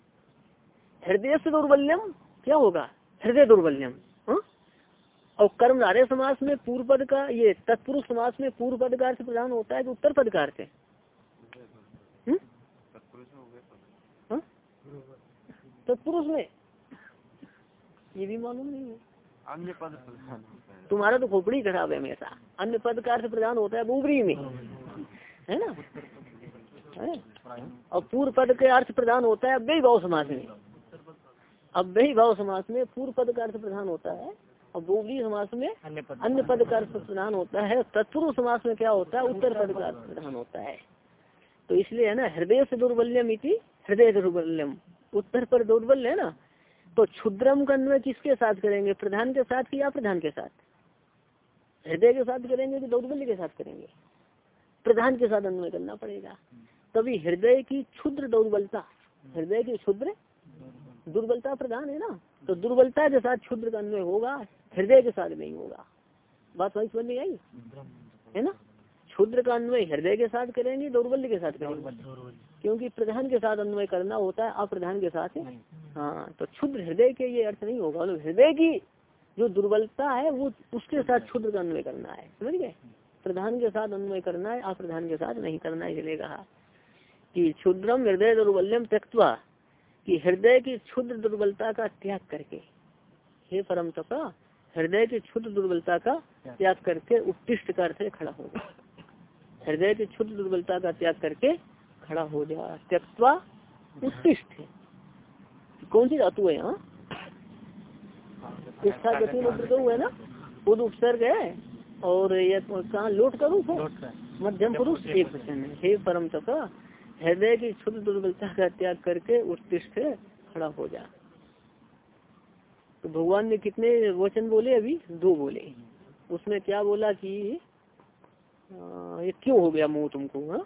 हृदय से दौर्बल्यम क्या होगा? हृदय दौर्बल्यम और कर्म नारे समास में पूर्व पद का ये तत्पुरुष समाज में पूर्व पद का अर्थ प्रदान होता है कि उत्तर पद का अर्थ तत्पुरुष में। ये भी मालूम नहीं है। अन्य पद प्रधान तुम्हारा तो खोपड़ी खराब है हमेशा। अन्य पद का अर्थ प्रधान होता है बुबरी में। है ना? है? और पूर्व पद के अर्थ प्रधान होता है अव्यय भाव समास में। अव्यय भाव समास में पूर्व पद का अर्थ प्रधान होता है और बोबरी समास में अन्य पद अन्य पद का अर्थ प्रधान होता है। तत्पुरुष समास में क्या होता है? उत्तर पद का अर्थ प्रधान होता है। तो इसलिए है ना हृदय से दुर्बल्यम इति हृदय दुर्बल्यम। उत्तर पर दुर्बल्य है ना तो क्षुद्रम का किसके साथ करेंगे? प्रधान के साथ कि अप्रधान के साथ? हृदय के साथ करेंगे कि दौर्बल्य के साथ करेंगे? प्रधान के साथ अन्वय करना पड़ेगा। तभी हृदय की क्षुद्र दुर्बलता हृदय की क्षुद्र दुर्बलता प्रधान है ना तो दुर्बलता के साथ क्षुद्र का अन्वय होगा, हृदय के साथ नहीं होगा। बात वही समझ में आई? है ना? क्षुद्र का अन्वय हृदय के साथ करेंगे दौर्बल्य के साथ करेंगे? क्योंकि प्रधान के साथ अन्वय करना होता है अप्रधान के साथ हाँ तो क्षुद्र हृदय के ये अर्थ नहीं होगा। मतलब हृदय की जो दुर्बलता है वो उसके साथ क्षुद्र का अन्वय करना है। समझ गए? प्रधान के साथ अन्वय करना है अप्रधान के साथ नहीं करना है इसलिए कहा कि क्षुद्रम हृदय दुर्बल्यम त्यक्वा कि हृदय की क्षुद्र दुर्बलता का त्याग करके हे परम तपा हृदय की क्षुद्र दुर्बलता का त्याग करके उत्तिष्ट कर से खड़ा हो जा हृदय की क्षुद्र दुर्बलता का त्याग करके खड़ा हो जा। त्यक्वा उत्तिष्ठ कौन सी धातु है यहाँ इच्छा गति है ना? खुद उपसर्ग है और ये कहाँ लोट करूँ मध्यम पुरुष एक वचन है। हे परम तपा हृदय की क्षुद्र दुर्बलता का त्याग करके उत्तिष्ठ खड़ा हो जा। तो भगवान ने कितने वचन बोले अभी? दो बोले। उसमें क्या बोला कि ये क्यों हो गया मुँह तुमको, हा?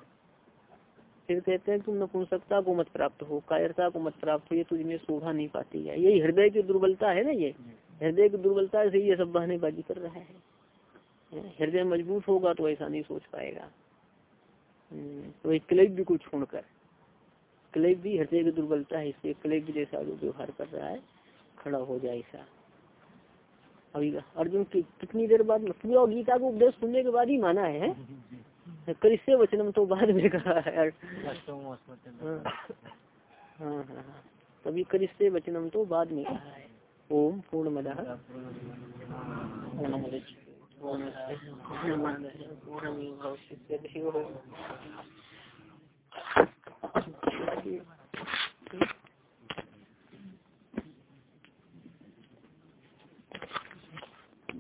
फिर कहते हैं, तुम नपुंसकता को मत प्राप्त हो, कायरता को मत प्राप्त हो, ये तुझमें शोभा नहीं पाती है। यही हृदय की दुर्बलता है ना ये? हृदय की दुर्बलता से ये सब बहानेबाजी कर रहा है। हृदय मज़बूत होगा तो ऐसा नहीं सोच पाएगा। तो एक क्लेब भी को छोड़कर क्लेब भी हृदय की दुर्बलता है, इसलिए क्लेब जैसा जो व्यवहार कर रहा है, खड़ा हो जाए ऐसा। अभी अर्जुन की कितनी देर बाद पूरा गीता को उपदेश सुनने के बाद ही माना है कृष्य वचनम तो बाद में कहा है हाँ हाँ, हाँ। हाँ तभी कृष्य वचनम तो बाद में कहा है। ओम पूर्ण मदा पूर्ण